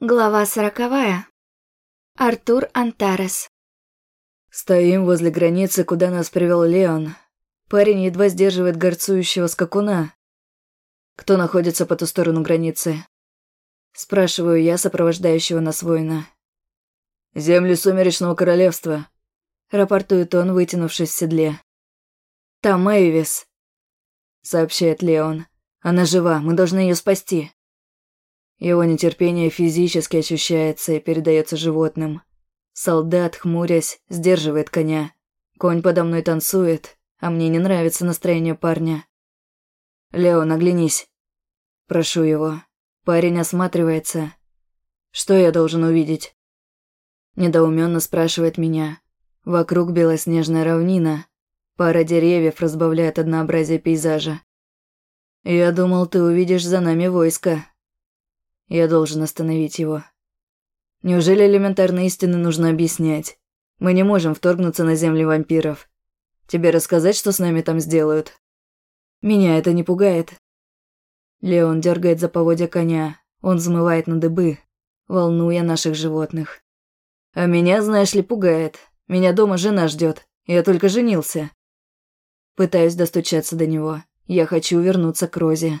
Глава сороковая. Артур Антарес. Стоим возле границы, куда нас привел Леон. Парень едва сдерживает горцующего скакуна. Кто находится по ту сторону границы? Спрашиваю я сопровождающего нас воина. «Земли Сумеречного Королевства», — рапортует он, вытянувшись в седле. «Там Эйвис», — сообщает Леон. «Она жива, мы должны ее спасти». Его нетерпение физически ощущается и передается животным. Солдат, хмурясь, сдерживает коня. Конь подо мной танцует, а мне не нравится настроение парня. «Лео, наглянись». Прошу его. Парень осматривается. Что я должен увидеть? Недоуменно спрашивает меня. Вокруг белоснежная равнина. Пара деревьев разбавляет однообразие пейзажа. Я думал, ты увидишь за нами войско, я должен остановить его. Неужели элементарные истины нужно объяснять? Мы не можем вторгнуться на земли вампиров. Тебе рассказать, что с нами там сделают? Меня это не пугает. Леон дергает за поводья коня. Он взмывает на дыбы, волнуя наших животных. А меня, знаешь ли, пугает. Меня дома жена ждет. Я только женился. Пытаюсь достучаться до него. Я хочу вернуться к Розе.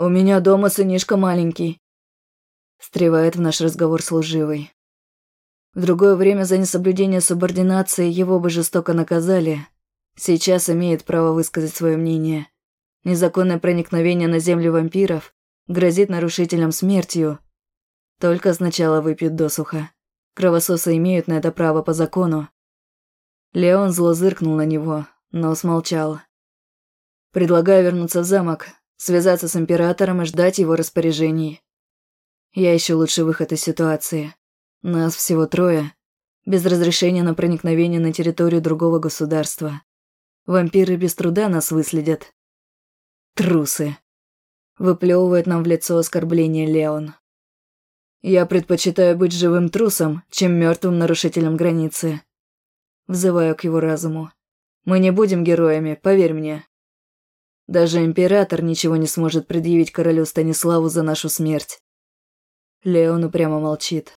«У меня дома сынишка маленький», – встревает в наш разговор служивый. В другое время за несоблюдение субординации его бы жестоко наказали. Сейчас имеет право высказать свое мнение. Незаконное проникновение на землю вампиров грозит нарушителям смертью. Только сначала выпьют досуха. Кровососы имеют на это право по закону. Леон зло зыркнул на него, но смолчал. «Предлагаю вернуться в замок, связаться с императором и ждать его распоряжений. Я ищу лучший выход из ситуации. Нас всего трое. Без разрешения на проникновение на территорию другого государства. Вампиры без труда нас выследят. Трусы. Выплевывает нам в лицо оскорбление Леон. Я предпочитаю быть живым трусом, чем мертвым нарушителем границы. Взываю к его разуму. Мы не будем героями, поверь мне. Даже император ничего не сможет предъявить королю Станиславу за нашу смерть. Леон упрямо молчит.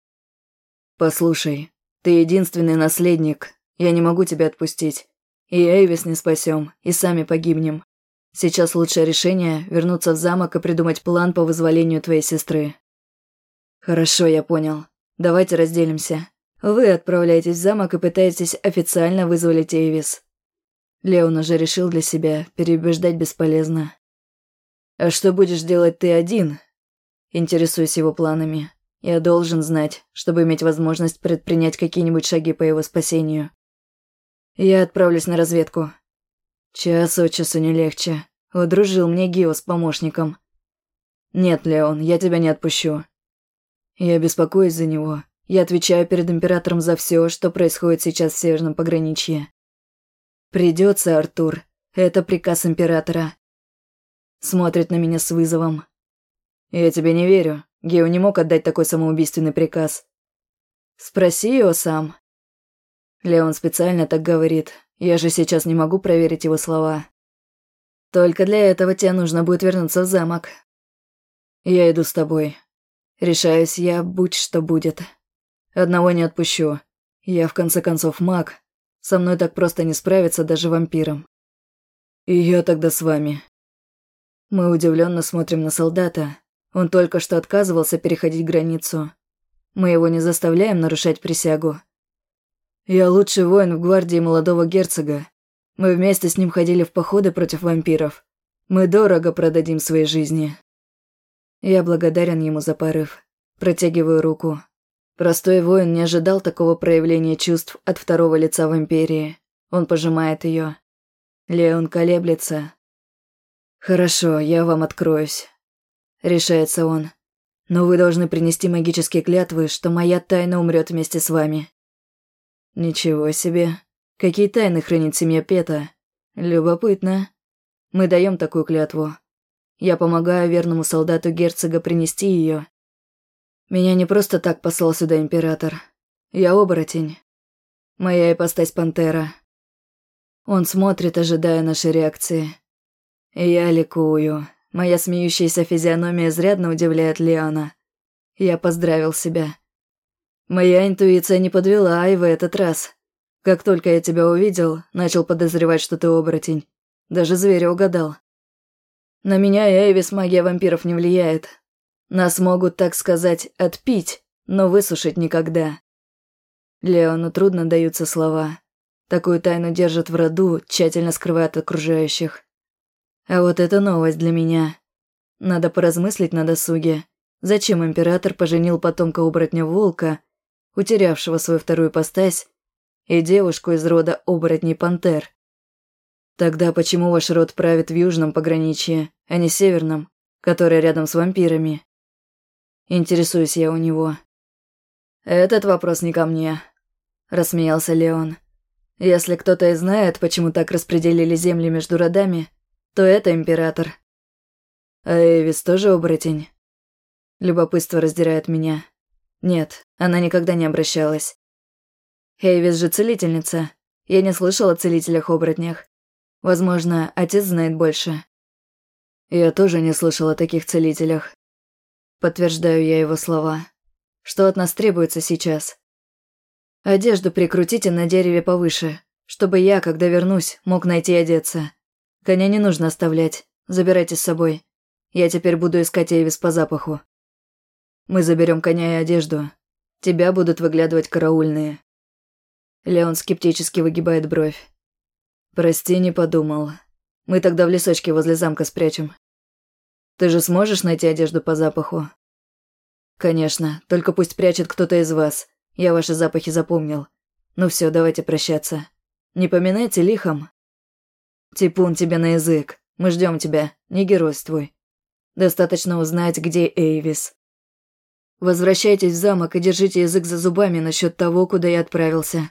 «Послушай, ты единственный наследник. Я не могу тебя отпустить. И Эйвис не спасем, и сами погибнем. Сейчас лучшее решение – вернуться в замок и придумать план по вызволению твоей сестры». «Хорошо, я понял. Давайте разделимся. Вы отправляетесь в замок и пытаетесь официально вызволить Эйвис. Леон уже решил для себя, переубеждать бесполезно. «А что будешь делать ты один?» Интересуюсь его планами. Я должен знать, чтобы иметь возможность предпринять какие-нибудь шаги по его спасению. Я отправлюсь на разведку. Час от часу не легче. Удружил мне Гио с помощником. Нет, Леон, я тебя не отпущу. Я беспокоюсь за него. Я отвечаю перед императором за все, что происходит сейчас в Северном пограничье. Придется, Артур. Это приказ императора. Смотрит на меня с вызовом. Я тебе не верю. Гео не мог отдать такой самоубийственный приказ. Спроси его сам. Леон специально так говорит. Я же сейчас не могу проверить его слова. Только для этого тебе нужно будет вернуться в замок. Я иду с тобой. Решаюсь я, будь что будет. Одного не отпущу. Я, в конце концов, маг, со мной так просто не справиться даже вампиром. И я тогда с вами. Мы удивленно смотрим на солдата. Он только что отказывался переходить границу. Мы его не заставляем нарушать присягу. Я лучший воин в гвардии молодого герцога. Мы вместе с ним ходили в походы против вампиров. Мы дорого продадим свои жизни. Я благодарен ему за порыв. Протягиваю руку. Простой воин не ожидал такого проявления чувств от второго лица в Империи. Он пожимает ее. Леон колеблется. «Хорошо, я вам откроюсь», — решается он. «Но вы должны принести магические клятвы, что моя тайна умрет вместе с вами». «Ничего себе. Какие тайны хранит семья Пета? Любопытно. Мы даем такую клятву. Я помогаю верному солдату герцога принести ее, меня не просто так послал сюда император. Я оборотень. Моя ипостась пантера. Он смотрит, ожидая нашей реакции. И я ликую. Моя смеющаяся физиономия изрядно удивляет Леона. Я поздравил себя. Моя интуиция не подвела и в этот раз. Как только я тебя увидел, начал подозревать, что ты оборотень. Даже зверя угадал. На меня Эйвис магия вампиров не влияет. Нас могут, так сказать, отпить, но высушить никогда. Леону трудно даются слова. Такую тайну держат в роду, тщательно скрывая от окружающих. А вот это новость для меня. Надо поразмыслить на досуге. Зачем император поженил потомка оборотня волка, утерявшего свою вторую постась, и девушку из рода оборотней пантер? Тогда почему ваш род правит в южном пограничье, а не северном, которое рядом с вампирами? Интересуюсь я у него. Этот вопрос не ко мне, рассмеялся Леон. Если кто-то и знает, почему так распределили земли между родами, то это император. А Эвис тоже оборотень? Любопытство раздирает меня. Нет, она никогда не обращалась. Эйвис же целительница. Я не слышала о целителях-оборотнях. Возможно, отец знает больше. Я тоже не слышала о таких целителях. Подтверждаю я его слова. Что от нас требуется сейчас? Одежду прикрутите на дереве повыше, чтобы я, когда вернусь, мог найти одеться. Коня не нужно оставлять, забирайте с собой. Я теперь буду искать Эйвис по запаху. Мы заберем коня и одежду. Тебя будут выглядывать караульные. Леон скептически выгибает бровь. Прости, не подумал. Мы тогда в лесочке возле замка спрячем. Ты же сможешь найти одежду по запаху? Конечно, только пусть прячет кто-то из вас. Я ваши запахи запомнил. Ну все, давайте прощаться. Не поминайте лихом. Типун тебе на язык. Мы ждем тебя, не геройствуй. Достаточно узнать, где Эйвис. Возвращайтесь в замок и держите язык за зубами насчет того, куда я отправился.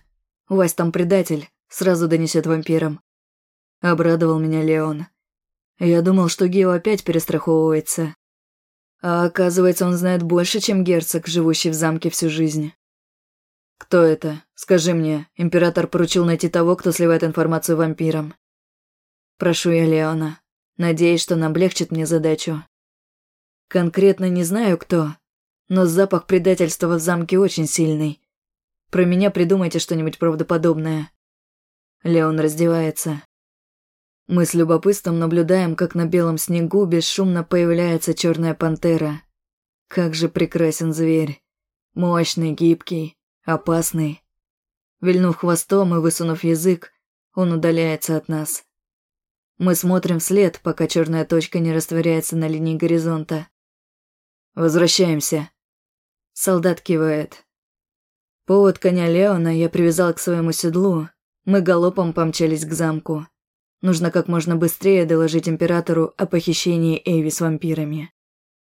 У вас там предатель, сразу донесет вампирам. Обрадовал меня Леон. Я думал, что Гео опять перестраховывается. А оказывается, он знает больше, чем герцог, живущий в замке всю жизнь. «Кто это? Скажи мне. Император поручил найти того, кто сливает информацию вампирам». «Прошу я Леона. Надеюсь, что он облегчит мне задачу». «Конкретно не знаю, кто, но запах предательства в замке очень сильный. Про меня придумайте что-нибудь правдоподобное». Леон раздевается. Мы с любопытством наблюдаем, как на белом снегу бесшумно появляется черная пантера. Как же прекрасен зверь. Мощный, гибкий, Опасный. Вильнув хвостом и высунув язык, он удаляется от нас. Мы смотрим вслед, пока черная точка не растворяется на линии горизонта. «Возвращаемся». Солдат кивает. Повод коня Леона я привязал к своему седлу. Мы галопом помчались к замку. Нужно как можно быстрее доложить императору о похищении Эйви с вампирами.